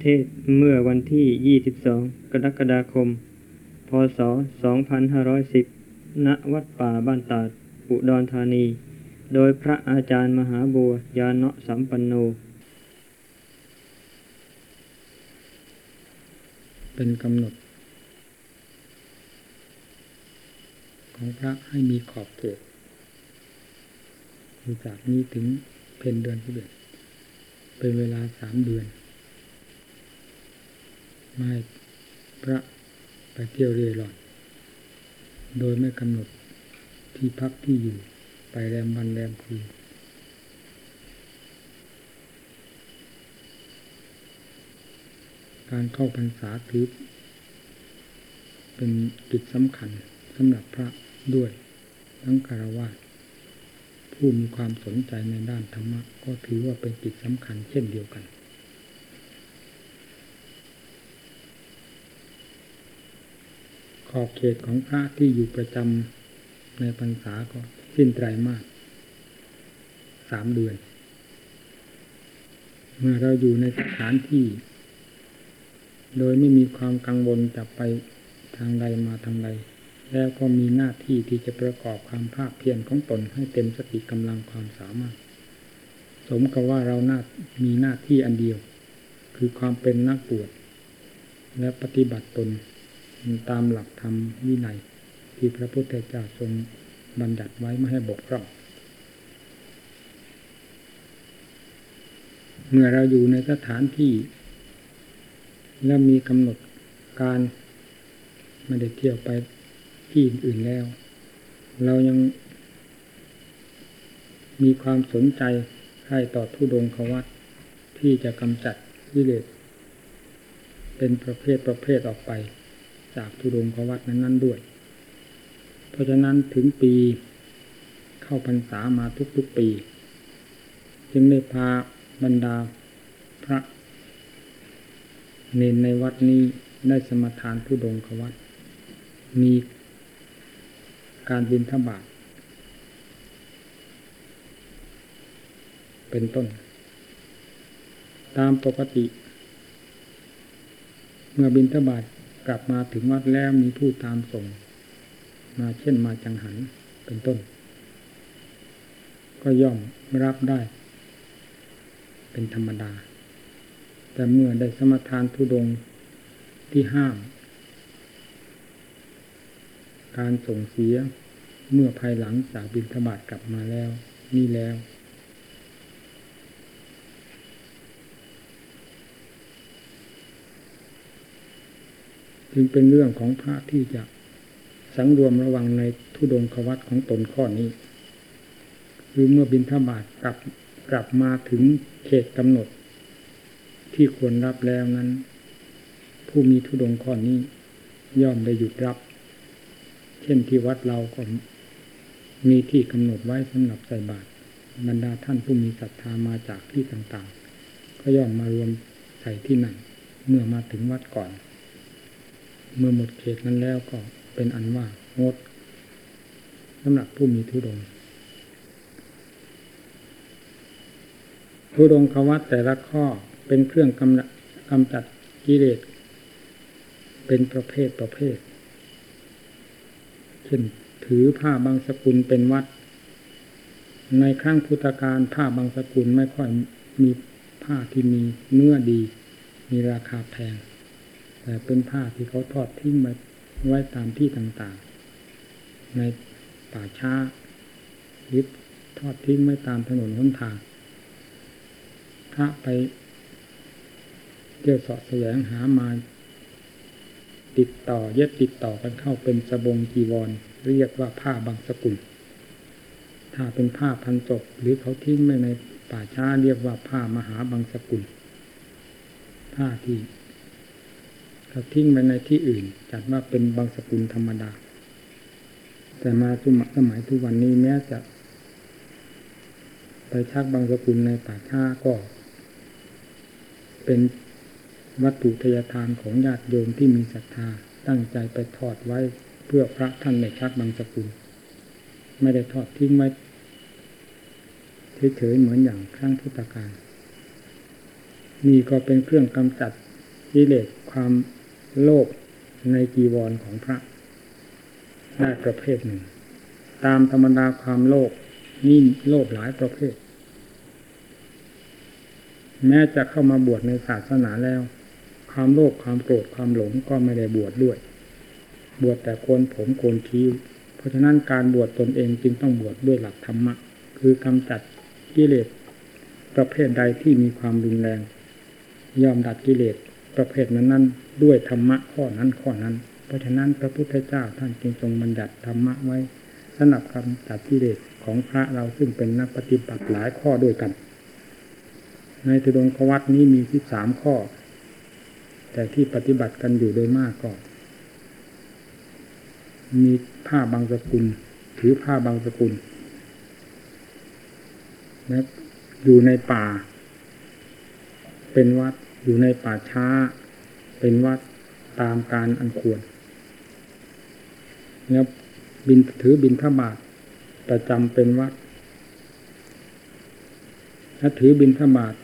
เทศเมื่อวันที่ 22 กรกฎาคม พศ 2510 ณ วัดป่าบ้านตาด อุดรธานี โดยพระอาจารย์มหาบัวยานะสัมปันโน เป็นกำหนด ของพระให้มีขอบเขตอยู่จากนี้ถึงเพนเดือนที่เดือนเป็นเวลาสามเดือน ไม่พระไปเที่ยวเร่ร่อน โดยไม่กำหนดที่พักที่อยู่ไปแรมวันแรมคืนการเข้าพรรษาถือเป็นกิจสำคัญสำหรับพระด้วยทั้งคารวะผู้มีความสนใจในด้านธรรมะก็ถือว่าเป็นกิจสำคัญเช่นเดียวกัน ขอบเขตของพระที่อยู่ประจำในพรรษาก็สิ้นไตรมาสสามเดือน เมื่อเราอยู่ในสถานที่ โดยไม่มีความกังวลจะไปทางใดมาทางใด แล้วก็มีหน้าที่ที่จะประกอบความภาคเพียรของตนให้เต็มสติกำลังความสามารถ สมกับว่าเราหน้ามีหน้าที่อันเดียว คือความเป็นนักบวชและปฏิบัติตน ตามหลักธรรมวินัยที่พระพุทธเจ้าทรงบัญญัติไว้ไม่ให้บกพร่องเมื่อเราอยู่ในสถานที่ และมีกำหนดการไม่ได้เที่ยวไปที่อื่นแล้ว เรายังมีความสนใจให้ต่อทุดงควัตที่จะกำจัดวิเลศเป็นประเภทประเภทออกไป จากทุดงควัตนั้นๆด้วย เพราะฉะนั้นถึงปีเข้าพรรษามาทุกๆปี จึงได้พาบรรดาพระ เนนในวัดนี้ได้สมทานทุดงควัตมีการบินทบาทเป็นต้น ตามปกติ เมื่อบินทบาท กลับมาถึงวัดแล้วมีผู้ตามส่ง มาเช่นมาจังหันเป็นต้น ก็ย่อมรับได้ เป็นธรรมดา แต่เมื่อได้สมทานทุดงที่ห้าม การส่งเสียเมื่อภายหลังจากบินธบาตกลับมาแล้ว นี่แล้ว จึงเป็นเรื่องของพระที่จะสังรวมระวังในทุดงควัตของตนข้อนี้ คือเมื่อบินทบาทกลับกลับมาถึงเขตกำหนด ที่ควรรับแล้วนั้น ผู้มีทุดงข้อนี้ ย่อมได้หยุดรับ เช่นที่วัดเราก็มีที่กำหนดไว้สำหรับใส่บาตรบรรดาท่านผู้มีศรัทธามาจากที่ต่างๆ ก็ย่อมมารวมใส่ที่นั่นเมื่อมาถึงวัดก่อน เมื่อหมดเขตนั้นแล้วก็เป็นอันว่างดสำหรับผู้มีทุดงทุดงควัตแต่ละข้อเป็นเครื่องกำกำจัดกิเลสเป็นประเภทประเภท เช่นถือผ้าบางสกุลเป็นวัด ในครั้งพุทธกาลผ้าบางสกุลไม่ค่อยมีผ้าที่มีเนื้อดี มีราคาแพง แต่เป็นผ้าที่เขาทอดทิ้งไว้ไว้ตามที่ต่างๆ ในป่าช้าหรือทอดทิ้งไว้ตามถนนหนทาง พระไปเที่ยวสาะแสวงหามาติดต่อเย็บติดต่อกันเข้าเป็นสบงจีวร เรียกว่าผ้าบางสกุล ถ้าเป็นผ้าพันศพหรือเขาทิ้งไว้ในป่าช้าเรียกว่าผ้ามหาบางสกุล ผ้าที่ เขาทิ้งไว้ในที่อื่น จัดว่าเป็นบางสกุลธรรมดา แต่มาสมัยสมัยทุกวันนี้แม้จะ ไปชักบางสกุลในป่าช้าก็ เป็นวัตถุทยทานของญาติโยมที่มีศรัทธาตั้งใจไปทอดไว้เพื่อพระท่านในชักบางสกุล ไม่ได้ทอดทิ้งไว้เฉยๆเหมือนอย่างครั้งพุทธกาลนี่ก็เป็นเครื่องกำจัดกิเลสความ โลภในจีวรของพระ ได้ประเภทหนึ่ง ตามธรรมดาความโลภนี่โลภหลายประเภท แม้จะเข้ามาบวชในศาสนาแล้ว ความโลภความโกรธความหลงก็ไม่ได้บวชดด้วย บวชแต่โกนผมโกนคิ้วเพราะฉะนั้นการบวชตนเองจึงต้องบวชดด้วยหลักธรรมะ คือกำจัดกิเลสประเภทใดที่มีความรุนแรง ยอมดัดกิเลส ประเภทนั้นนั้นด้วยธรรมะข้อนั้นข้อนั้น เพราะฉะนั้นพระพุทธเจ้าท่านจึงทรงบัญญัติธรรมะไว้สนับคำจัดกิเลสของพระเราซึ่งเป็นนักปฏิบัติหลายข้อด้วยกัน ในตุดงควัตนี้มีที่สามข้อ แต่ที่ปฏิบัติกันอยู่โดยมากก็มีผ้าบางสกุล ถือผ้าบางสกุลและอยู่ในป่า เป็นวัด อยู่ในป่าช้าเป็นวัดตามการอันควร แล้วบินถือบินพระบาทประจำเป็นวัดถ้าถือบินพระบาท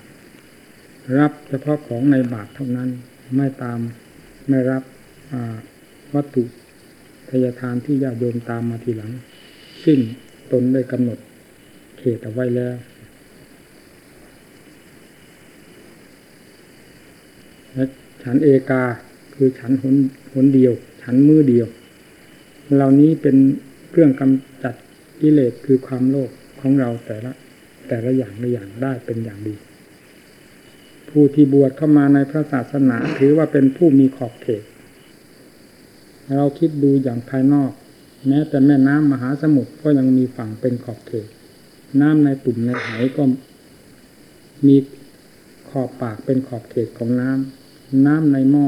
รับเฉพาะของในบาทเท่านั้นไม่ตามไม่รับวัตถุทยทานที่ญาติโยมตามมาทีหลัง ซึ่งตนได้กำหนดเขตเอาไว้แล้ว และฉันเอกาคือฉันหนหนเดียว ฉันมือเดียว เหล่านี้เป็นเครื่องกำจัดกิเลสคือความโลภของเราแต่ละ แต่ละอย่างละอย่างได้เป็นอย่างดี ผู้ที่บวชเข้ามาในพระศาสนาถือว่าเป็นผู้มีขอบเขต เราคิดดูอย่างภายนอก แม้แต่แม่น้ำมหาสมุทรก็ยังมีฝั่งเป็นขอบเขต น้ำในตุ่มในไหก็มี ขอบปากเป็นขอบเขตของน้ำน้ำในหม้อ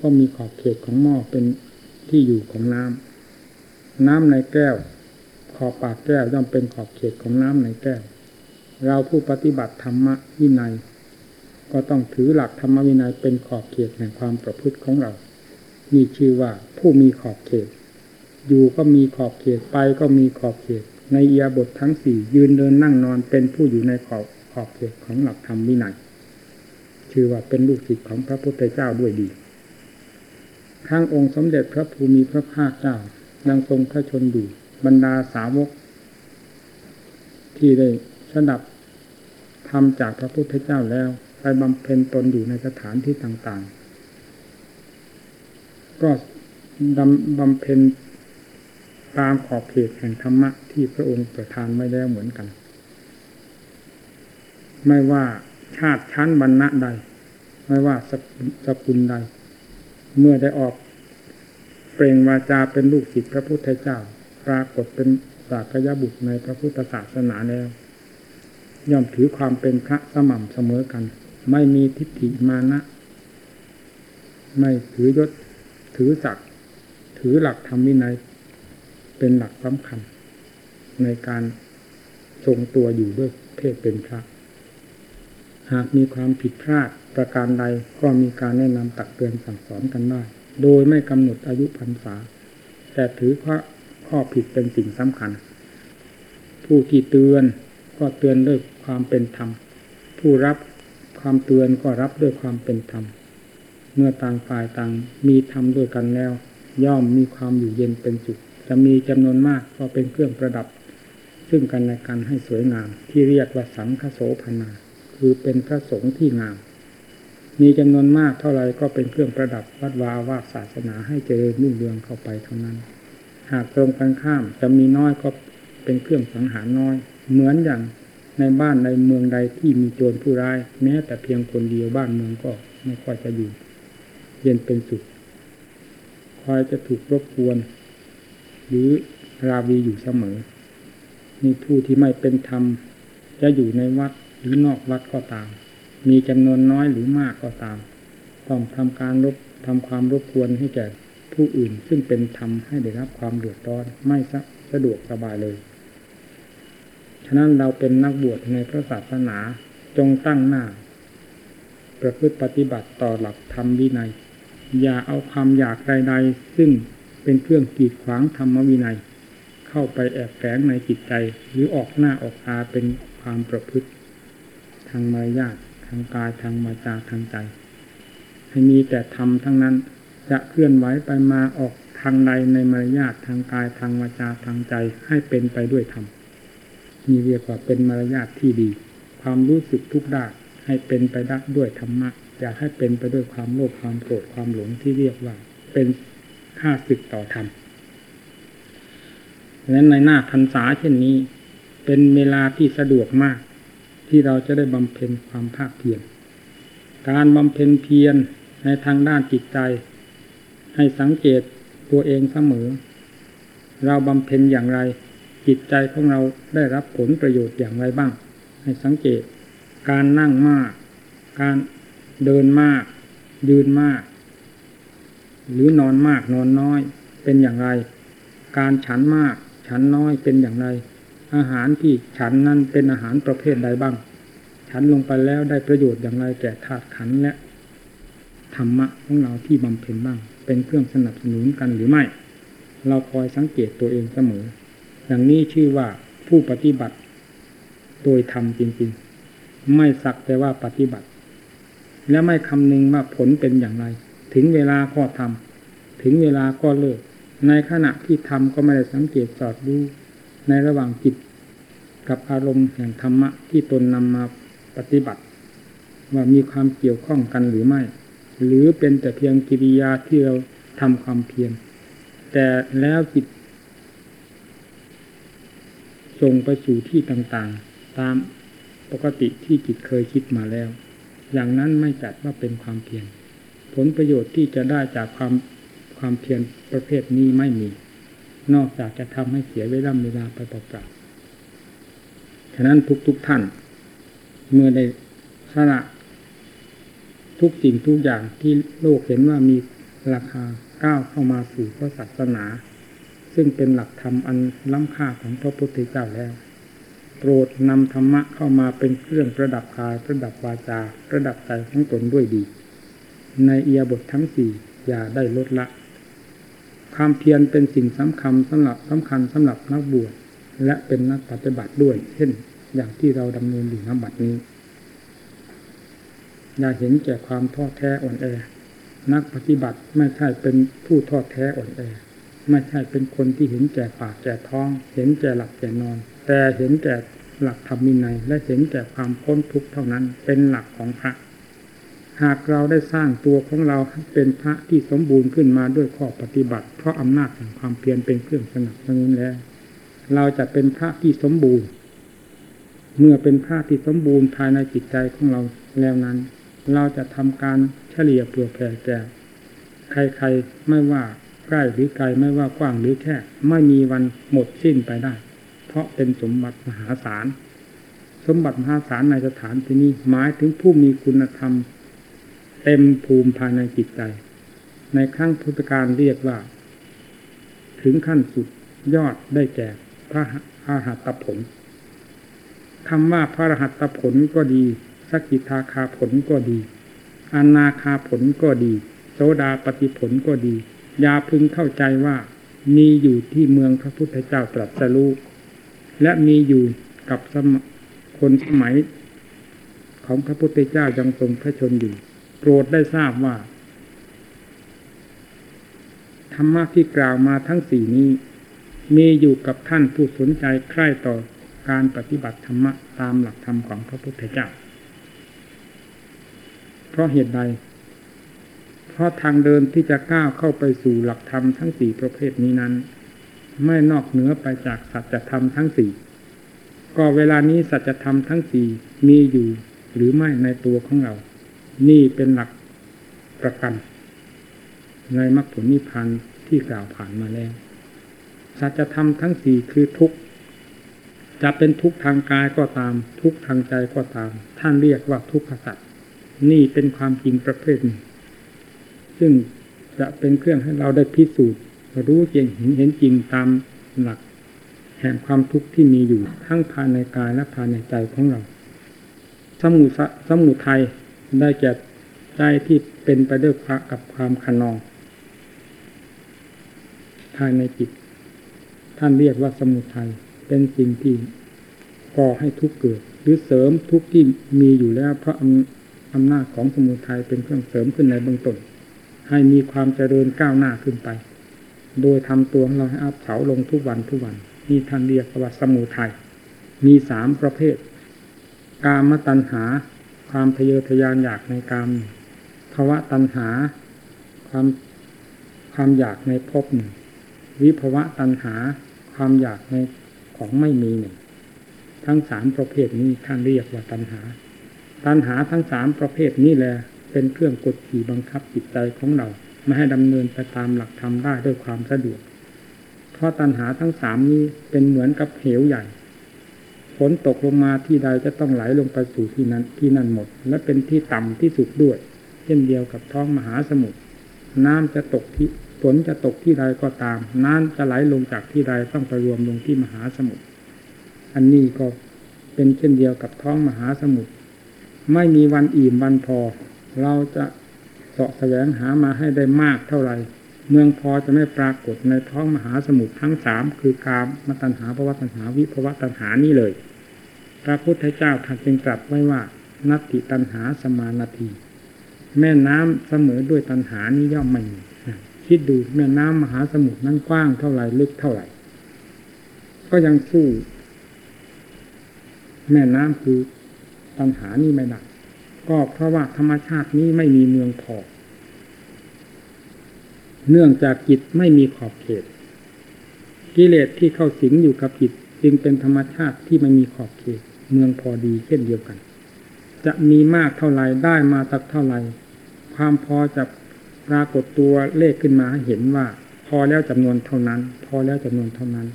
ก็มีขอบเขตของหม้อเป็นที่อยู่ของน้ำน้ำในแก้ว ขอบปากแก้วย่อมเป็นขอบเขตของน้ำในแก้ว เราผู้ปฏิบัติธรรมวินัย ก็ต้องถือหลักธรรมวินัยเป็นขอบเขตแห่งความประพฤติของเรามีชื่อว่าผู้มีขอบเขต อยู่ก็มีขอบเขตไปก็มีขอบเขต ในเอียบททั้งสี่ยืนเดินนั่งนอนเป็นผู้อยู่ในขอบขอบเขตของหลักธรรมวินัย ชื่อว่าเป็นลูกศิษย์ของพระพุทธเจ้าด้วยดีทั้งองค์สมเด็จพระภูมิพระภาคเจ้ายังทรงพระชนอยู่บรรดาสาวก ที่ได้สดับทำจากพระพุทธเจ้าแล้วไปบำเพ็ญตนอยู่ในสถานที่ต่างๆ ก็ดำบำเพ็ญตามขอบเขตแห่งธรรมะที่พระองค์ประทานไว้แล้วเหมือนกัน ไม่ว่า ชาติชั้นบรรณะใด ไม่ว่าสกุลใด เมื่อได้ออก เปล่งวาจาเป็นลูกศิษย์พระพุทธเจ้า ปรากฏเป็นสากยบุตรในพระพุทธศาสนาแล้ว ย่อมถือความเป็นพระสม่ำเสมอกัน ไม่มีทิฏฐิมานะ ไม่ถือยศถือศักดิ์ถือหลักธรรมวินัยเป็นหลักสำคัญ ในการทรงตัวอยู่ด้วยเพศเป็นพระ หากมีความผิดพลาดประการใดก็มีการแนะนำตักเตือนสั่งสอนกันได้ โดยไม่กำหนดอายุพรรษา แต่ถือข้อข้อผิดเป็นสิ่งสำคัญ ผู้ที่เตือนก็เตือนด้วยความเป็นธรรม ผู้รับความเตือนก็รับด้วยความเป็นธรรม เมื่อต่างฝ่ายต่างมีธรรมด้วยกันแล้ว ย่อมมีความอยู่เย็นเป็นสุขจะมีจำนวนมากก็เป็นเครื่องประดับ ซึ่งกันและกันให้สวยงามที่เรียกว่าสังฆโสพนา คือเป็นพระสงฆ์ที่งาม มีจำนวนมากเท่าไรก็เป็นเครื่องประดับวัดวาวาศาสนาให้เจริญรุ่งเรืองเข้าไปเท่านั้น หากตรงกันข้ามจะมีน้อยก็เป็นเครื่องสังหารน้อย เหมือนอย่างในบ้านในเมืองใดที่มีโจรผู้ร้าย แม้แต่เพียงคนเดียวบ้านเมืองก็ไม่ค่อยจะอยู่ เย็นเป็นสุขคอยจะถูกรบกวน หรือราวีอยู่เสมอ มีผู้ที่ไม่เป็นธรรม จะอยู่ในวัด รือนอกวัดก็ตาม มีจำนวนน้อยหรือมากก็ตาม ต้องทำการรบทำความรบกวนให้แก่ผู้อื่น ซึ่งเป็นธรรมให้ได้รับความเดือดร้อนไม่สะดวกสบายเลย ฉะนั้นเราเป็นนักบวชในพระศาสนาจงตั้งหน้า ประพฤติปฏิบัติต่อหลักธรรมวินัย อย่าเอาความอยากใดๆซึ่งเป็นเครื่องกีดขวางธรรมวินัย เข้าไปแอบแฝงในจิตใจหรือออกหน้าออกตาเป็นความประพฤติางมารยาททางกายทางมาจาทางใจ ให้มีแต่ธรรมทั้งนั้นจะเคลื่อนไหวไปมาออกทางใดในมารยาททางกายทางวาจาทางใจให้เป็นไปด้วยธรรมมีเรียกว่าเป็นมารยาทที่ดี ความรู้สึกทุกด้านให้เป็นไปได้ด้วยธรรมะอย่าให้เป็นไปด้วยความโลภความโกรธความหลงที่เรียกว่า เป็นข้าศึกต่อธรรมนั้นในหน้าพรรษาเช่นนี้ เป็นเวลาที่สะดวกมาก ที่เราจะได้บำเพ็ญความภาคเพียรการบำเพ็ญเพียรในทางด้านจิตใจ ให้สังเกตตัวเองเสมอ เราบำเพ็ญอย่างไร จิตใจของเราได้รับผลประโยชน์อย่างไรบ้าง ให้สังเกต การนั่งมาก การเดินมาก ยืนมาก หรือนอนมากนอนน้อยเป็นอย่างไร การฉันมาก ฉันน้อยเป็นอย่างไร อาหารที่ฉันนั้นเป็นอาหารประเภทใดบ้าง ฉันลงไปแล้วได้ประโยชน์อย่างไรแก่ธาตุขันและธรรมะของเราที่บำเพ็ญบ้าง เป็นเครื่องสนับสนุนกันหรือไม่ เราคอยสังเกตตัวเองเสมอ อย่างนี้ชื่อว่าผู้ปฏิบัติ โดยธรรมจริงๆ ไม่สักแต่ว่าปฏิบัติ และไม่คำนึงว่าผลเป็นอย่างไร ถึงเวลาก็ทำถึงเวลาก็เลิก ในขณะที่ทำก็ไม่ได้สังเกตสอดรู้ ในระหว่างจิตกับอารมณ์แห่งธรรมะที่ตนนำมาปฏิบัติ ว่ามีความเกี่ยวข้องกันหรือไม่ หรือเป็นแต่เพียงกิริยาที่เราทำความเพียรแต่แล้วจิตส่งไปสู่ที่ต่างๆ ตามปกติที่จิตเคยคิดมาแล้ว อย่างนั้นไม่จัดว่าเป็นความเพียรผลประโยชน์ที่จะได้จากความความเพียรประเภทนี้ไม่มี นอกจากจะทำให้เสียเวลาเวลาไปเปล่าๆฉะนั้นทุกๆทท่าน เมื่อได้สละทุกสิ่งทุกอย่างที่โลกเห็นว่ามีราคาก้าวเข้ามาสู่พระศาสนา ซึ่งเป็นหลักธรรมอันล้ำค่าของพระพุทธเจ้าแล้ว โปรดนำธรรมะเข้ามาเป็นเครื่องประดับกายประดับวาจา ประดับใจของตนด้วยดี ในเอียบททั้งสี่อย่าได้ลดละ ความเพียรเป็นสิ่งสำคัญสำหรับสำคัญสำหรับนักบวชและเป็นนักปฏิบัติด้วย เช่นอย่างที่เราดำเนินอยู่ณบัดนี้อย่าเห็นแก่ความท้อแท้อ่อนแอ นักปฏิบัติไม่ใช่เป็นผู้ทอดแท้อ่อนแอ ไม่ใช่เป็นคนที่เห็นแก่ปากแก่ท้อง เห็นแก่หลับแก่นอน แต่เห็นแก่หลักธรรมินัยและเห็นแก่ความพ้นทุกข์เท่านั้นเป็นหลักของพระ หากเราได้สร้างตัวของเราเป็นพระที่สมบูรณ์ขึ้นมาด้วยข้อปฏิบัติ เพราะอำนาจแห่งความเพียรเป็นเครื่องสนับสนุนแล้ว เราจะเป็นพระที่สมบูรณ์ เมื่อเป็นพระที่สมบูรณ์ภายในจิตใจของเราแล้วนั้น เราจะทำการเฉลี่ยเปลือแผ่แก่ใครๆไม่ว่าใกล้หรือไกลไม่ว่ากว้างหรือแค่ไม่มีวันหมดสิ้นไปได้ เพราะเป็นสมบัติมหาศาลสมบัติมหาศาลในสถานที่นี้หมายถึงผู้มีคุณธรรม เต็มภูมิภายในจิตใจ ในครั้งพุทธการเรียกว่า ถึงขั้นสุดยอดได้แก่พระอาหัตผลคำว่าพระอรหัตผลก็ดีสกิทาคาผลก็ดีอนาคาผลก็ดี โสดาปฏิผลก็ดีอย่าพึงเข้าใจว่ามีอยู่ที่เมืองพระพุทธเจ้าตรัสรู้และมีอยู่กับสมคนสมัย ของพระพุทธเจ้ายังทรงพระชนอยู่ โปรดได้ทราบว่า ธรรมะที่กล่าวมาทั้งสี่นี้ มีอยู่กับท่านผู้สนใจใคร่ต่อการปฏิบัติธรรมะตามหลักธรรมของพระพุทธเจ้า เพราะเหตุใด เพราะทางเดินที่จะก้าวเข้าไปสู่หลักธรรมทั้งสี่ประเภทนี้นั้น ไม่นอกเหนือไปจากสัจธรรมทั้งสี่ก็เวลานี้สัจธรรมทั้งสี่มีอยู่หรือไม่ในตัวของเรา นี่เป็นหลักประกัน ในมรรคผลนิพพานที่กล่าวผ่านมาแล้วสัจธรรมทั้งสี่คือทุกจะเป็นทุกทางกายก็ตาม ทุกทางใจก็ตาม ท่านเรียกว่าทุกขสัจนี่เป็นความจริงประเภทหนึ่งซึ่งจะเป็นเครื่องให้เราได้พิสูจน์รู้จริงเห็นเห็นจริงตามหลัก แห่งความทุกข์ที่มีอยู่ทั้งภายในกายและภายในใจของเรา สมุสมุทัย ได้แก่ใจที่เป็นไปด้วยพระกับความขนองภายในจิต ท่านเรียกว่าสมุทัยเป็นสิ่งที่ก่อให้ทุกข์เกิด หรือเสริมทุกข์ที่มีอยู่แล้วเพราะอำนาจของสมุทัยเป็นเครื่องเสริมขึ้นในเบื้องต้นให้มีความเจริญก้าวหน้าขึ้นไป โดยทำตัวของเราให้อับเฉาลงทุกวันทุกวันนี่ท่านเรียกว่าสมุทัยมีสามประเภท กามตัณหา ความทะเยอทะยานอยากในกามภาวะตัณหา ความความอยากในภพวิภวะตัณหา ความอยากในของไม่มีหนึ่งทั้งสามประเภทนี้ท่านเรียกว่าตัณหา ตัณหาทั้งสามประเภทนี้แหละเป็นเครื่องกดขี่บังคับจิตใจของเราไม่ให้ดำเนินไปตามหลักธรรมได้ด้วยความสะดวก เพราะตัณหาทั้งสามนี้เป็นเหมือนกับเหวใหญ่ ฝนตกลงมาที่ใดจะต้องไหลลงไปสู่ที่นั้นที่นั่นหมด และเป็นที่ต่ำที่สุดด้วย เช่นเดียวกับท้องมหาสมุทรน้ำจะตกที่ฝนจะตกที่ใดก็ตาม น้ำจะไหลลงจากที่ใดต้องไปรวมลงที่มหาสมุทรอันนี้ก็เป็นเช่นเดียวกับท้องมหาสมุทรไม่มีวันอิ่มวันพอ เราจะเสาะแสวงหามาให้ได้มากเท่าไหร่ เมืองพอจะไม่ปรากฏในท้องมหาสมุทรทั้งสามคือกามมตัญหาภวตัญหาวิภวตัญหานี้เลย พระพุทธเจ้าท่านจึงตรัสไว้ว่า นัตติตัญหาสมานาที แม่น้ำเสมอด้วยตัญหานี้ย่อมไม่มีคิดดูแม่น้ำมหาสมุทรนั้นกว้างเท่าไหร่ลึกเท่าไหร่ ก็ยังสู้แม่น้ำคือตัญหานี้ไม่ได้ก็เพราะว่าธรรมชาตินี้ไม่มีเมืองพอ เนื่องจากจิตไม่มีขอบเขต กิเลสที่เข้าสิงอยู่กับจิตจึงเป็นธรรมชาติที่ไม่มีขอบเขต เมืองพอดีเช่นเดียวกัน จะมีมากเท่าไรได้มาสักเท่าไรความพอจะปรากฏตัวเลขขึ้นมาเห็นว่า พอแล้วจำนวนเท่านั้น พอแล้วจำนวนเท่านั้น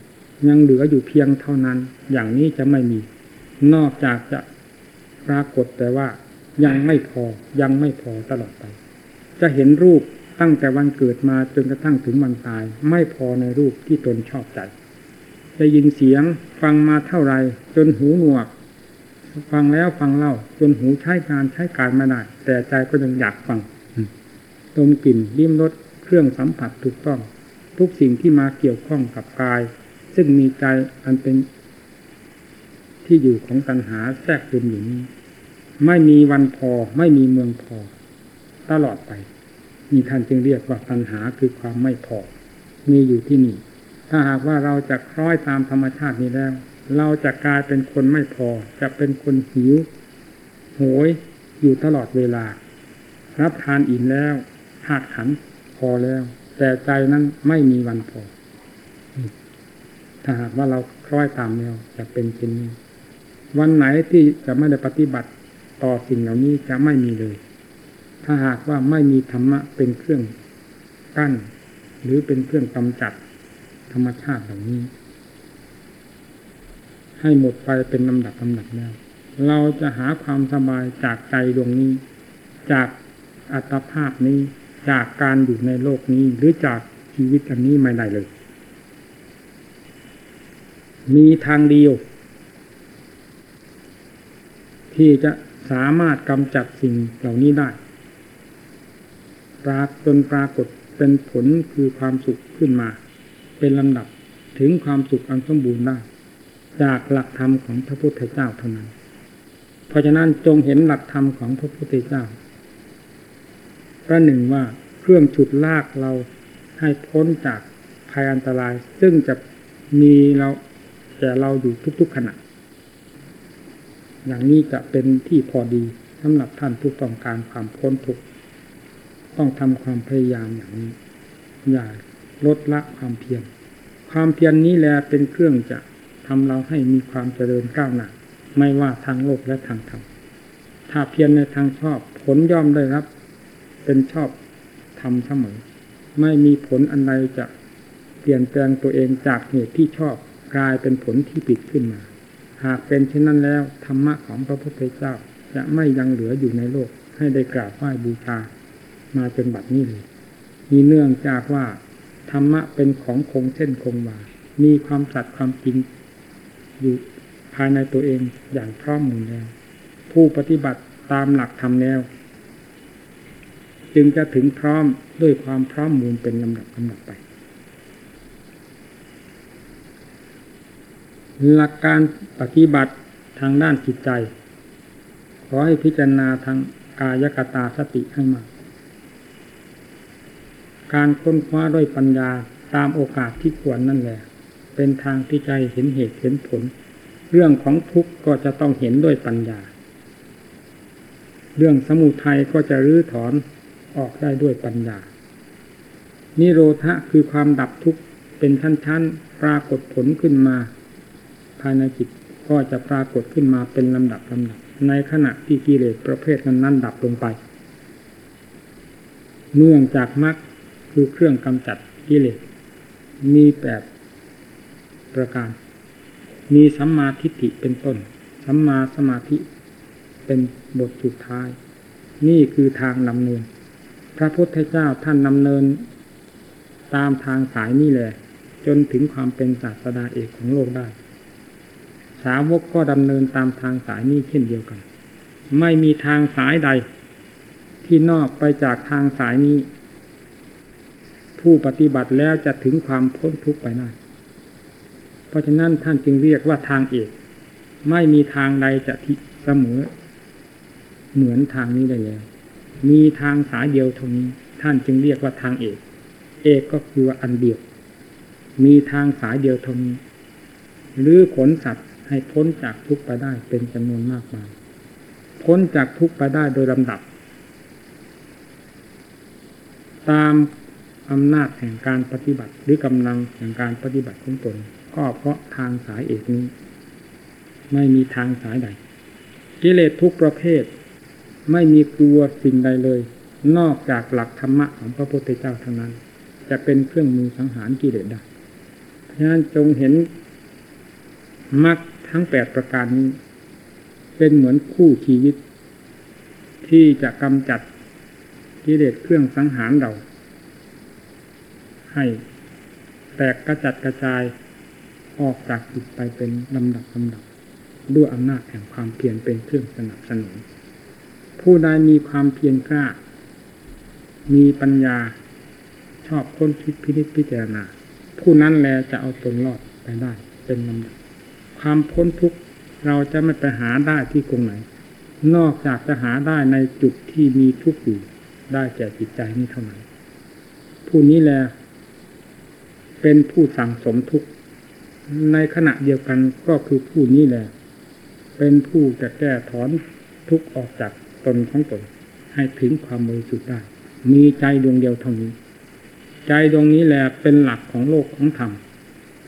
ยังเหลืออยู่เพียงเท่านั้น อย่างนี้จะไม่มี นอกจากจะปรากฏแต่ว่ายังไม่พอยังไม่พอตลอดไป จะเห็นรูป ตั้งแต่วันเกิดมาจนกระทั่งถึงวันตาย ไม่พอในรูปที่ตนชอบใจได้ยินเสียงฟังมาเท่าไรจนหูหนวก ฟังแล้วฟังเล่า จนหูใช้การใช้การไม่ได้แต่ใจก็ยังอยากฟังดมกลิ่นลิ้มรสเครื่องสัมผัสถูกต้อง ทุกสิ่งที่มาเกี่ยวข้องกับกาย ซึ่งมีใจอันเป็น ที่อยู่ของตัณหาแทรกซึมอยู่นี้ ไม่มีวันพอไม่มีเมืองพอ ตลอดไป นี่ท่านจึงเรียกว่าตัณหาคือความไม่พอ มีอยู่ที่นี่ ถ้าหากว่าเราจะคล้อยตามธรรมชาตินี้แล้ว เราจะกลายเป็นคนไม่พอ จะเป็นคนหิวโหยอยู่ตลอดเวลา รับทานอิ่มแล้วธาตุขันพอแล้ว แต่ใจนั้นไม่มีวันพอ ถ้าหากว่าเราคล้อยตามแนวจะเป็นเช่นนี้ วันไหนที่จะไม่ได้ปฏิบัติต่อสิ่งเหล่านี้จะไม่มีเลย ถ้าหากว่าไม่มีธรรมะเป็นเครื่องกั้น หรือเป็นเครื่องกำจัดธรรมชาติเหล่านี้ ให้หมดไปเป็นลำดับลำดับแล้วเราจะหาความสบายจากใจดวงนี้ จากอัตภาพนี้จากการอยู่ในโลกนี้หรือจากชีวิตอันนี้ไม่ได้เลย มีทางเดียว ที่จะสามารถกำจัดสิ่งเหล่านี้ได้ ปรากจนปรากฏเป็นผลคือความสุขขึ้นมา เป็นลำดับถึงความสุขอันสมบูรณ์ได้จากหลักธรรมของพระพุทธเจ้าเท่านั้น เพราะฉะนั้นจงเห็นหลักธรรมของพระพุทธเจ้าประหนึ่งว่าเครื่องฉุดลากเราให้พ้นจากภัยอันตราย ซึ่งจะมีเราแก่เราอยู่ทุกๆขณะ อย่างนี้จะเป็นที่พอดีสำหรับท่านผู้ต้องการความพ้นทุกข์ ต้องทำความพยายามอย่างนี้ อย่าลดละความเพียร ความเพียรนนี้แหละเป็นเครื่องจะทำเราให้มีความเจริญก้าวหน้า ไม่ว่าทางโลกและทางธรรม ถ้าเพียรในทางชอบ ผลย่อมได้รับ เป็นชอบทำเสมอ ไม่มีผลอันใดจะเปลี่ยนแปลงตัวเองจากเหตุที่ชอบกลายเป็นผลที่ผิดขึ้นมา หากเป็นเช่นนั้นแล้วธรรมะของพระพุทธเจ้าจะไม่ยังเหลืออยู่ในโลกให้ได้กราบไหว้บูชา มาจนบัดนี้เลยมีเนื่องจากว่าธรรมะเป็นของคงเส้นคงวา มีความสัตย์ความจริงอยู่ภายในตัวเองอย่างพร้อมมูลแล้ว ผู้ปฏิบัติตามหลักธรรมแล้ว จึงจะถึงพร้อมด้วยความพร้อมมูลเป็นลำดับลำดับไป หลักการปฏิบัติทางด้านจิตใจ ขอให้พิจารณาทางกายกตาสติให้มาก การค้นคว้าด้วยปัญญาตามโอกาสที่ควรนั่นแหละ เป็นทางที่ใจเห็นเหตุเห็นผล เรื่องของทุกข์ก็จะต้องเห็นด้วยปัญญา เรื่องสมุทัยก็จะรื้อถอนออกได้ด้วยปัญญา นิโรธะคือความดับทุกข์เป็นชั้นๆ ปรากฏผลขึ้นมา ภายในจิตก็จะปรากฏขึ้นมาเป็นลำดับลำดับ ในขณะที่กิเลสประเภทนั้นๆดับลงไป เนื่องจากมรรค คือเครื่องกำจัดกิเลสมีแปดประการ มีสัมมาทิฏฐิเป็นต้น สัมมาสมาธิเป็นบทสุดท้าย นี่คือทางดำเนิน พระพุทธเจ้าท่านดำเนิน ตามทางสายนี่แหละ จนถึงความเป็นศาสดาเอกของโลกได้ สาวกก็ดำเนินตามทางสายนี้เช่นเดียวกัน ไม่มีทางสายใด ที่นอกไปจากทางสายนี้ ผู้ปฏิบัติแล้วจะถึงความพ้นทุกข์ไปได้เพราะฉะนั้นท่านจึงเรียกว่าทางเอก ไม่มีทางใดจะเสมอ เหมือนทางนี้ได้แล้ว มีทางสายเดียวเท่านี้ ท่านจึงเรียกว่าทางเอก เอกก็คืออันเดียว มีทางสายเดียวเท่านี้ หรือขนสัตว์ให้พ้นจากทุกข์ไปได้เป็นจำนวนมากมาย พ้นจากทุกข์ไปได้โดยลำดับ ตาม อำนาจแห่งการปฏิบัติหรือกำลังแห่งการปฏิบัติของตน ก็เพราะทางสายเอกนี้ ไม่มีทางสายใด กิเลสทุกประเภท ไม่มีกลัวสิ่งใดเลย นอกจากหลักธรรมะของพระพุทธเจ้าเท่านั้น จะเป็นเครื่องมือสังหารกิเลสได้เพราะฉะนั้นจงเห็นมรรคทั้งแปดประการนี้ เป็นเหมือนคู่ชีวิต ที่จะกำจัดกิเลสเครื่องสังหารเรา ให้แตกกระจัดกระจายออกจากจิตไปเป็นลำดับลำดับด้วยอำนาจแห่งความเพียรเป็นเครื่องสนับสนุน ผู้ใดมีความเพียรกล้า มีปัญญาชอบค้นคิดพินิจพิจารณา ผู้นั้นแลจะเอาตนรอดไปได้ เป็นลำดับ ความพ้นทุกข์เราจะไม่ไปหาได้ที่ตรงไหน นอกจากจะหาได้ในจุดที่มีทุกข์อยู่ได้แก่จิตใจนี้เท่านั้น ผู้นี้แหละ เป็นผู้สั่งสมทุกข์ในขณะเดียวกันก็คือผู้นี้แหละ เป็นผู้จะแก้ถอนทุกข์ออกจากตนของตน ให้ถึงความบริสุทธิ์ได้ มีใจดวงเดียวเท่านี้ ใจดวงนี้แหละเป็นหลักของโลกของธรรม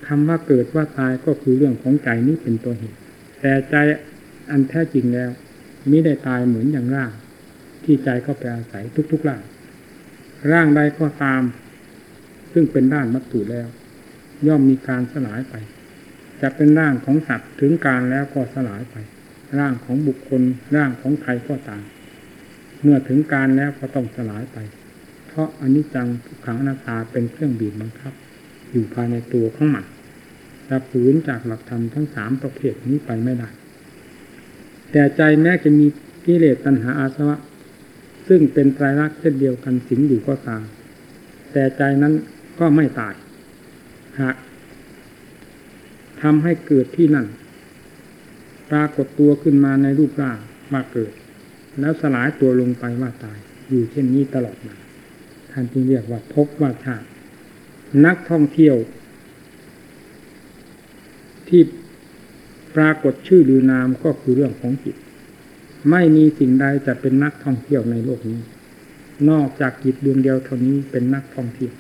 คำว่าเกิดว่าตายก็คือเรื่องของใจนี้เป็นตัวเหตุแต่ใจอันแท้จริงแล้วมิได้ตายเหมือนอย่างร่าง ที่ใจเข้าไปอาศัยทุกๆร่าง ร่างใดก็ตาม ซึ่งเป็นด้านมัตถุแล้ว ย่อมมีการสลายไป จะเป็นร่างของสัตว์ถึงการแล้วก็สลายไป ร่างของบุคคลร่างของใครก็ตามเมื่อถึงการแล้วก็ต้องสลายไป เพราะอนิจจังทุกขังอนัตตาเป็นเครื่องบีบบังคับ อยู่ภายในตัวของมันจะฝืนจากหลักธรรมทั้งสามประเภทนี้ไปไม่ได้ แต่ใจแม้จะมีกิเลสตัณหาอาสวะ ซึ่งเป็นไตรลักษณ์เช่นเดียวกันสิงอยู่ก็ตาม แต่ใจนั้น ก็ไม่ตายหากทำให้เกิดที่นั่น ปรากฏตัวขึ้นมาในรูปร่างมาเกิด แล้วสลายตัวลงไปว่าตาย อยู่เช่นนี้ตลอดมาท่านจึงเรียกว่าพบว่าชาตินักท่องเที่ยว ที่ปรากฏชื่อหรือนามก็คือเรื่องของจิต ไม่มีสิ่งใดจะเป็นนักท่องเที่ยวในโลกนี้ นอกจากจิตดวงเดียวเท่านี้เป็นนักท่องเที่ยว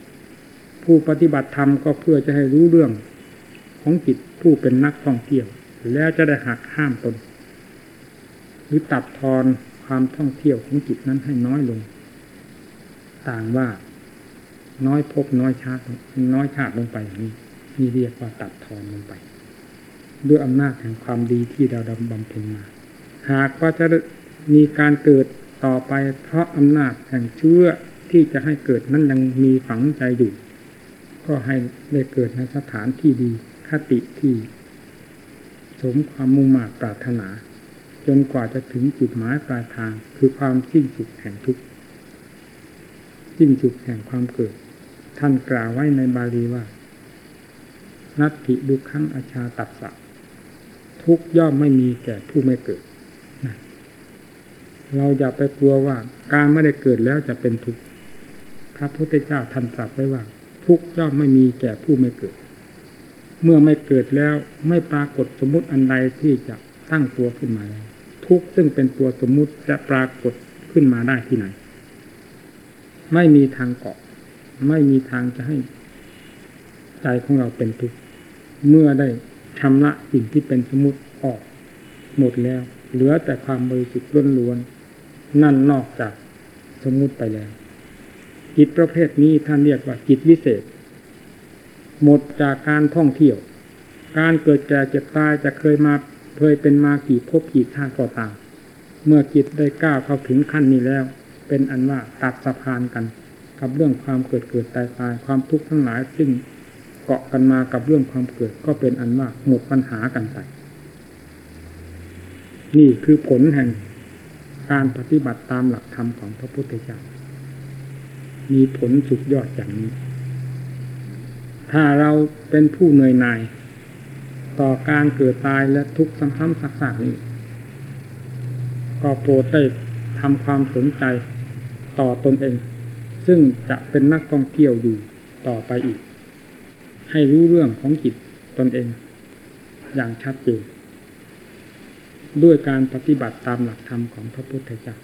ผู้ปฏิบัติธรรมก็เพื่อจะให้รู้เรื่องของจิตผู้เป็นนักท่องเที่ยว แล้วจะได้หักห้ามตนหรือตัดทอนความท่องเที่ยวของจิตนั้นให้น้อยลง ต่างว่าน้อยพบน้อยชาติน้อยชาติลงไปอย่างนี้นี่เรียกว่าตัดทอนลงไป ด้วยอำนาจแห่งความดีที่เราดำบำเพ็ญมา หากว่าจะมีการเกิดต่อไปเพราะอำนาจแห่งเชื่อที่จะให้เกิดนั้นยังมีฝังใจอยู่ ก็ให้ได้เกิดในสถานที่ดีคติที่ สมความมุ่งมา่ปรารถนา จนกว่าจะถึงจุดหมายปลายทาง คือความสิ้นสุดแห่งทุกข์สิ้นสุดแห่งความเกิด ท่านกล่าวไว้ในบาลีว่า นัตติดุขังอาชาตัสสะทุกย่อมไม่มีแก่ผู้ไม่เกิดเเราอย่าไปกลัวว่า การไม่ได้เกิดแล้วจะเป็นทุกข์พระพุทธเจ้าท่านตรัสไว้ว่า ทุกข์ย่อมไม่มีแก่ผู้ไม่เกิด เมื่อไม่เกิดแล้วไม่ปรากฏสมมุติอันใดที่จะตั้งตัวขึ้นมาแล้วทุกข์ซึ่งเป็นตัวสมมุติจะปรากฏขึ้นมาได้ที่ไหน ไม่มีทางเกาะ ไม่มีทางจะให้ ใจของเราเป็นทุกข์เมื่อได้ชำระสิ่งที่เป็นสมมติออก หมดแล้ว เหลือแต่ความบริสุทธิ์ล้วนๆนั่นนอกจากสมมุติไปแล้ว จิตประเภทนี้ท่านเรียกว่าจิตวิเศษ หมดจากการท่องเที่ยว การเกิดแก่เจ็บตายจะเคยมาเคยเป็นมากี่ภพกี่ชาติก็ตามเมื่อจิตได้ก้าวเข้าถึงขั้นนี้แล้ว เป็นอันว่าตัดสะพานกัน กับเรื่องความเกิดเกิดตายตายความทุกข์ทั้งหลาย ซึ่งเกาะกันมากับเรื่องความเกิดก็เป็นอันว่าหมดปัญหากันไปนี่คือผลแห่งการปฏิบัติตามหลักธรรมของพระพุทธเจ้า มีผลสุดยอดอย่างนี้ ถ้าเราเป็นผู้เหนื่อยหน่าย ต่อการเกิดตายและทุกข์ซ้ำๆซักๆนี้ ก็โปรดได้ทำความสนใจต่อตนเอง ซึ่งจะเป็นนักท่องเที่ยวอยู่ต่อไปอีก ให้รู้เรื่องของจิตตนเอง อย่างชัดเจนด้วยการปฏิบัติตามหลักธรรมของพระพุทธเจ้า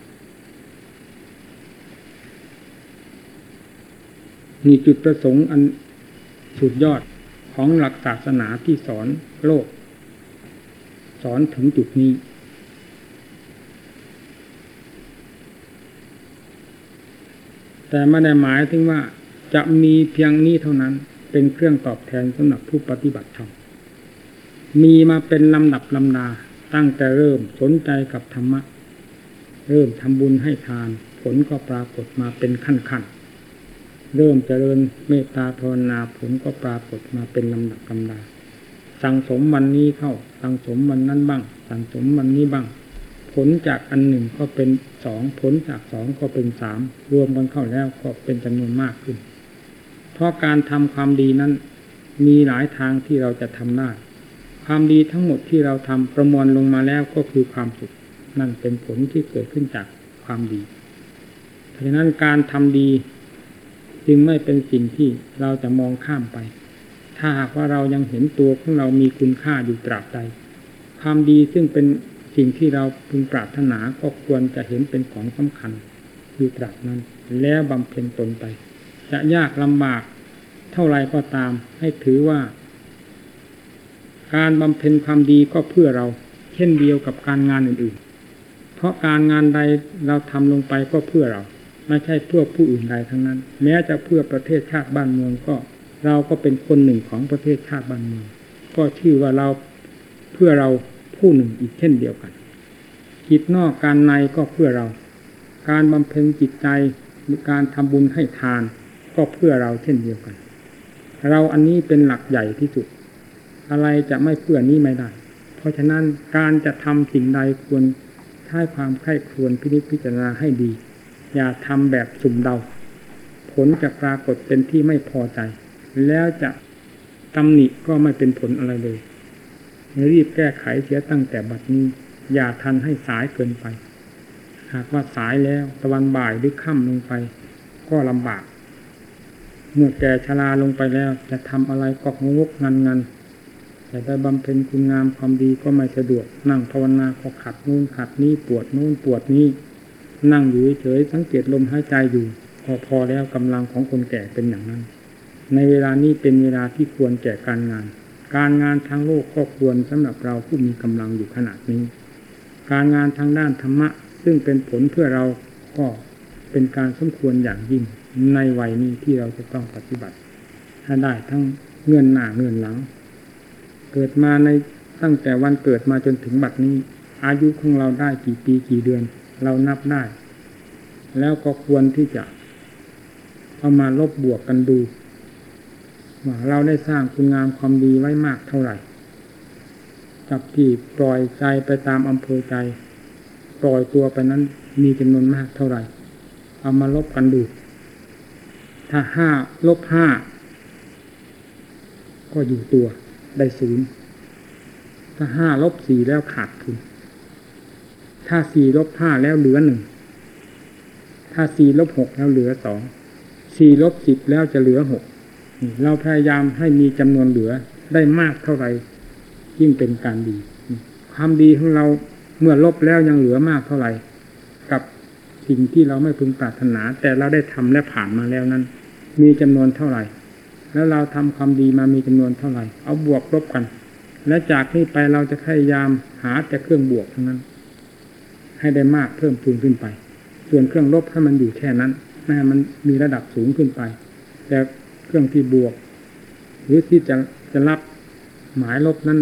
มีจุดประสงค์อันสุดยอดของหลักศาสนาที่สอนโลก สอนถึงจุดนี้ แต่ไม่ได้หมายถึงว่าจะมีเพียงนี้เท่านั้นเป็นเครื่องตอบแทนสำหรับผู้ปฏิบัติธรรมมีมาเป็นลำดับลำดาตั้งแต่เริ่มสนใจกับธรรมะ เริ่มทำบุญให้ทาน ผลก็ปรากฏมาเป็นขั้นขั้น เริ่มเจริญเมตตาภาวนาผลก็ปรากฏมาเป็นลำดับลำดาสั่งสมวันนี้เข้า สั่งสมวันนั้นบ้าง สั่งสมวันนี้บ้าง ผลจากอันหนึ่งก็เป็นสองผลจากสองก็เป็นสามรวมกันเข้าแล้วก็เป็นจำนวนมากขึ้น เพราะการทำความดีนั้น มีหลายทางที่เราจะทำได้ความดีทั้งหมดที่เราทำประมวลลงมาแล้วก็คือความสุขนั่นเป็นผลที่เกิดขึ้นจากความดี เพราะฉะนั้นการทำดี จึงไม่เป็นสิ่งที่เราจะมองข้ามไป ถ้าหากว่าเรายังเห็นตัวของเรามีคุณค่าอยู่ตราบใด ความดีซึ่งเป็นสิ่งที่เราพึงปรารถนาก็ควรจะเห็นเป็นของสำคัญอยู่ตราบนั้น แล้วบำเพ็ญตนไป จะยากลำบากเท่าไรก็ตาม ให้ถือว่า การบำเพ็ญความดีก็เพื่อเรา เช่นเดียวกับการงานอื่นๆ เพราะการงานใดเราทำลงไปก็เพื่อเรา ไม่ใช่เพื่อผู้อื่นใดทั้งนั้น แม้จะเพื่อประเทศชาติบ้านเมืองก็ เราก็เป็นคนหนึ่งของประเทศชาติบ้านเมือง ก็ชื่อว่าเราเพื่อเราผู้หนึ่งอีกเช่นเดียวกันกิจนอกการในก็เพื่อเรา การบำเพ็ญจิตใจหรือการทำบุญให้ทาน ก็เพื่อเราเช่นเดียวกัน เราอันนี้เป็นหลักใหญ่ที่สุด อะไรจะไม่เพื่อนี้ไม่ได้ เพราะฉะนั้นการจะทำสิ่งใดควรใช้ความใคร่ครวญพินิจพิจารณาให้ดี อย่าทำแบบสุ่มเดา ผลจะปรากฏเป็นที่ไม่พอใจ แล้วจะตำหนิก็ไม่เป็นผลอะไรเลย รีบแก้ไขเสียตั้งแต่บัดนี้ อย่าทันให้สายเกินไป หากว่าสายแล้วตะวันบ่ายหรือค่ำลงไป ก็ลำบาก เมื่อแก่ชราลงไปแล้ว จะทำอะไรก็งกงันงันแต่ได้บำเพ็ญคุณงามความดีก็ไม่สะดวกนั่งภาวนาก็ขัดนู่นขัดนี้ปวดนู่นปวดนี้ นั่งอยู่เฉยสังเกตลมหายใจอยู่ พอพอแล้วกำลังของคนแก่เป็นอย่างนั้น ในเวลานี้เป็นเวลาที่ควรแก่การงาน การงานทางโลกก็ควรสำหรับเราผู้มีกำลังอยู่ขนาดนี้ การงานทางด้านธรรมะ ซึ่งเป็นผลเพื่อเราก็เป็นการสมควรอย่างยิ่งในวัยนี้ที่เราจะต้องปฏิบัติ ถ้าได้ทั้งเงื่อนหน้าเงื่อนหลัง เกิดมาในตั้งแต่วันเกิดมาจนถึงบัดนี้ อายุของเราได้กี่ปีกี่เดือน เรานับได้ แล้วก็ควรที่จะ เอามาลบบวกกันดูว่าเราได้สร้างคุณงามความดีไว้มากเท่าไหร่ กับที่ปล่อยใจไปตามอำเภอใจ ปล่อยตัวไปนั้นมีจำนวนมากเท่าไหร่ เอามาลบกันดู ถ้าห้าลบห้าก็อยู่ตัวได้ศูนย์ถ้าห้าลบสี่แล้วขาดทุน ถ้าสี่ลบห้าแล้วเหลือหนึ่งถ้าสี่ลบหกแล้วเหลือสองสี่ลบสิบแล้วจะเหลือหกเราพยายามให้มีจำนวนเหลือได้มากเท่าไหร่ยิ่งเป็นการดี ความดีของเราเมื่อลบแล้วยังเหลือมากเท่าไหร่ กับสิ่งที่เราไม่พึงปรารถนา แต่เราได้ทำและผ่านมาแล้วนั้น มีจำนวนเท่าไหร่ แล้วเราทำความดีมามีจำนวนเท่าไหร่ เอาบวกลบกัน และจากนี้ไปเราจะพยายามหาแต่เครื่องบวกเทั้งนั้น ให้ได้มากเพิ่มพูนขึ้นไป ส่วนเครื่องลบให้มันอยู่แค่นั้นแม้มันมีระดับสูงขึ้นไป แต่เครื่องที่บวก หรือที่จะจะรับหมายลบนั้น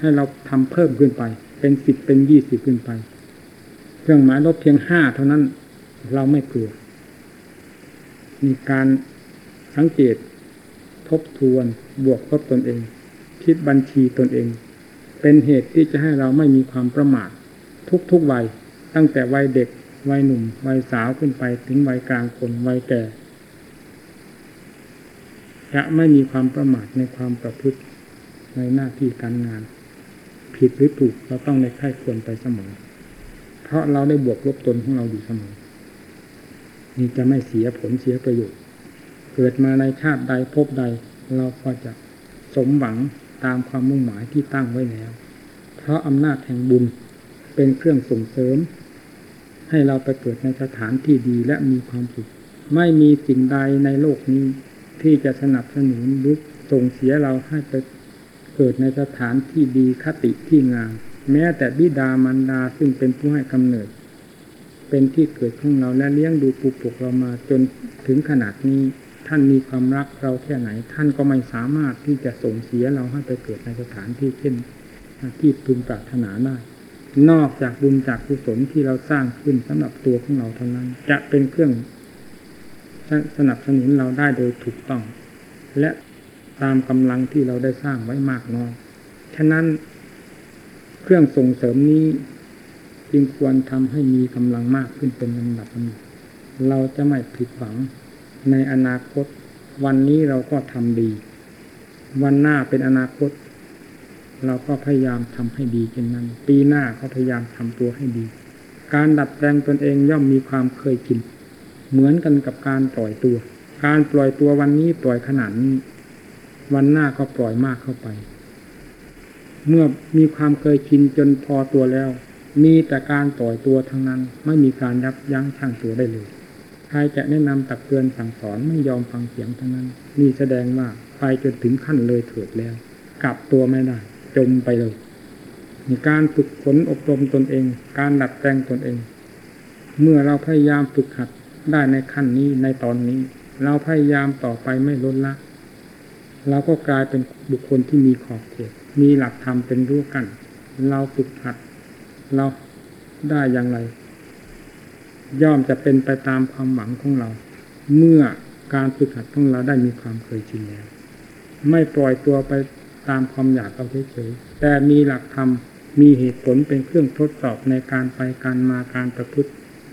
ให้เราทำเพิ่มขึ้นไป เป็นสิบเป็นยี่สิบขึ้นไป เครื่องหมายลบเพียงห้าเท่านั้นเราไม่กลัว มีการสังเกตทบทวนบวกลบตนเอง คิดบัญชีตนเอง เป็นเหตุที่จะให้เราไม่มีความประมาท ทุกๆวัย ตั้งแต่วัยเด็ก วัยหนุ่ม วัยสาวขึ้นไปถึงวัยกลางคน วัยแก่ จะไม่มีความประมาทในความประพฤติในหน้าที่การงาน ผิดหรือถูกเราต้องในค่ายควรไปเสมอ เพราะเราได้บวกลบตนของเราอยู่เสมอ นี่จะไม่เสียผลเสียประโยชน์ เกิดมาในชาติใดพบใด เราก็จะสมหวังตามความมุ่งหมายที่ตั้งไว้แล้ว เพราะอำนาจแห่งบุญ เป็นเครื่องส่งเสริม ให้เราไปเกิดในสถานที่ดีและมีความสุข ไม่มีสิ่งใดในโลกนี้ ที่จะสนับสนุนหรือส่งเสียเราให้ไปเกิดในสถานที่ดีคติที่งาม แม้แต่บิดามารดาซึ่งเป็นผู้ให้กำเนิด เป็นที่เกิดของเราและเลี้ยงดูปลูกปลูกเรามาจนถึงขนาดนี้ท่านมีความรักเราแค่ไหน ท่านก็ไม่สามารถที่จะส่งเสียเราให้ไปเกิดในสถานที่เช่นที่พึงปรารถนาได้ นอกจากบุญจากกุศลที่เราสร้างขึ้นสำหรับตัวของเราเท่านั้น จะเป็นเครื่องสนับสนุนเราได้โดยถูกต้อง และตามกำลังที่เราได้สร้างไว้มากน้อยฉะนั้นเครื่องส่งเสริมนี้จึงควรทำให้มีกำลังมากขึ้นเป็นลำดับลำดับเราจะไม่ผิดหวังในอนาคต วันนี้เราก็ทำดี วันหน้าเป็นอนาคต เราก็พยายามทำให้ดีเช่นนั้น ปีหน้าก็พยายามทำตัวให้ดี การดัดแปลงตนเองย่อมมีความเคยชิน เหมือนกันกับการปล่อยตัว การปล่อยตัววันนี้ปล่อยขนาดนี้ วันหน้าก็ปล่อยมากเข้าไป เมื่อมีความเคยชินจนพอตัวแล้ว มีแต่การปล่อยตัวทั้งนั้น ไม่มีการยับยั้งชั่งตัวได้เลยใครจะแนะนำตักเตือนสั่งสอนไม่ยอมฟังเสียงทั้งนั้นนี่แสดงว่าไปจนถึงขั้นเลยเถิดแล้ว กลับตัวไม่ได้ จมไปเลยมีการฝึกฝนอบรมตนเอง การดัดแปลงตนเอง เมื่อเราพยายามฝึกหัดได้ในขั้นนี้ในตอนนี้ เราพยายามต่อไปไม่ลดละเราก็กลายเป็นบุคคลที่มีขอบเขตมีหลักธรรมเป็นรู้กัน เราฝึกหัด เราได้อย่างไร ย่อมจะเป็นไปตามความหวังของเรา เมื่อการฝึกหัดของเราได้มีความเคยชินแล้ว ไม่ปล่อยตัวไป ตามความอยากเอาเฉยๆแต่มีหลักธรรมมีเหตุผลเป็นเครื่องทดสอบในการไปการมาการประพฤติ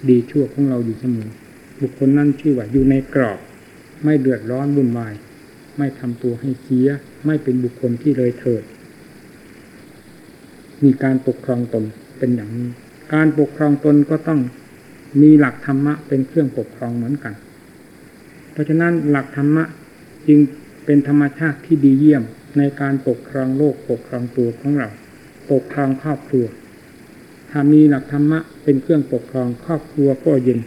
ดีชั่วของเราอยู่เสมอบุคคลนั้นชื่อว่าอยู่ในกรอบ ไม่เดือดร้อนวุ่นวาย ไม่ทำตัวให้เสีย ไม่เป็นบุคคลที่เลยเถิด มีการปกครองตนเป็นอย่างนี้ การปกครองตนก็ต้องมีหลักธรรมะเป็นเครื่องปกครองเหมือนกัน เพราะฉะนั้นหลักธรรมะจึงเป็นธรรมชาติที่ดีเยี่ยม ในการปกครองโลกปกครองตัวของเรา ปกครองครอบครัว ถ้ามีหลักธรรมะเป็นเครื่องปกครองครอบครัวก็เย็น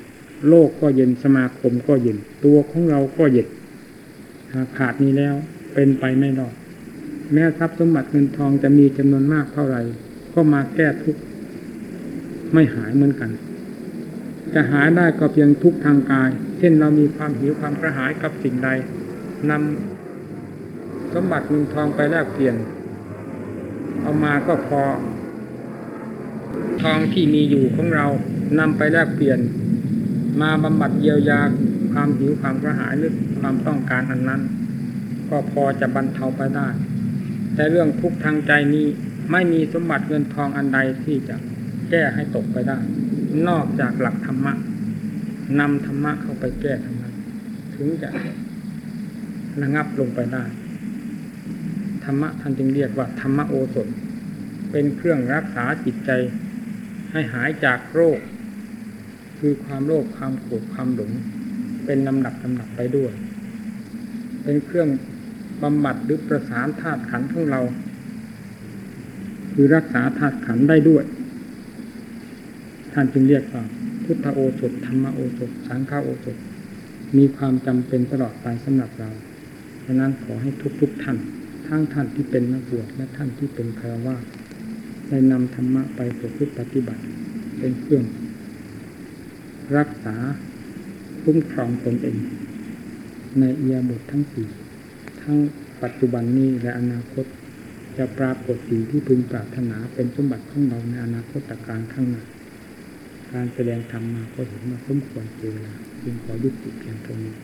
โลกก็เย็นสมาคมก็เย็น ตัวของเราก็เย็นหากขาดนี้แล้วเป็นไปไม่รอดแม้ทรัพย์สมบัติเงินทองจะมีจำนวนมากเท่าไหร่ ก็มาแก้ทุกข์ไม่หายเหมือนกัน จะหายได้ก็เพียงทุกข์ทางกาย เช่นเรามีความหิวความกระหายกับสิ่งใดนำ สมบัติเงินทองไปแลกเปลี่ยน เอามาก็พอ ทองที่มีอยู่ของเรานำไปแลกเปลี่ยน มาบำบัดเยียวยาความหิวความกระหายหรือความต้องการอันนั้น ก็พอจะบรรเทาไปได้ แต่เรื่องทุกข์ทางใจนี้ไม่มีสมบัติเงินทองอันใดที่จะแก้ให้ตกไปได้ นอกจากหลักธรรมะนำธรรมะเข้าไปแก้ทั้งนั้น ถึงจะระงับลงไปได้ ธรรมะท่านจึงเรียกว่าธรรมโอสถ เป็นเครื่องรักษาจิตใจ ให้หายจากโรค คือความโลภความโกรธความหลงเป็นลำดับลำดับไปด้วย เป็นเครื่องบำบัดหรือประสานธาตุขันธ์ของเรา คือรักษาธาตุขันธ์ได้ด้วย ท่านจึงเรียกว่าพุทธโอสถธรรมโอสถ สังฆโอสถ มีความจำเป็นตลอดไปสำหรับเรา ฉะนั้นขอให้ทุกๆทท่าน ทั้งท่านที่เป็นนักบวชและท่านที่เป็นคารวะได้นำธรรมะไปประพฤติปฏิบัติ เป็นเครื่อง รักษาคุ้มครองตนเอง ในเอียบททั้งสี่ทั้งปัจจุบันนี้และอนาคตจะปรากฏสิ่งที่พึงปรารถนาเป็นสมบัติของเราในอนาคตการข้างหน้าการแสดงธรรมมาก็เห็นว่าสมควรเจอแล้วจึงขอยุติเพียงเท่านี้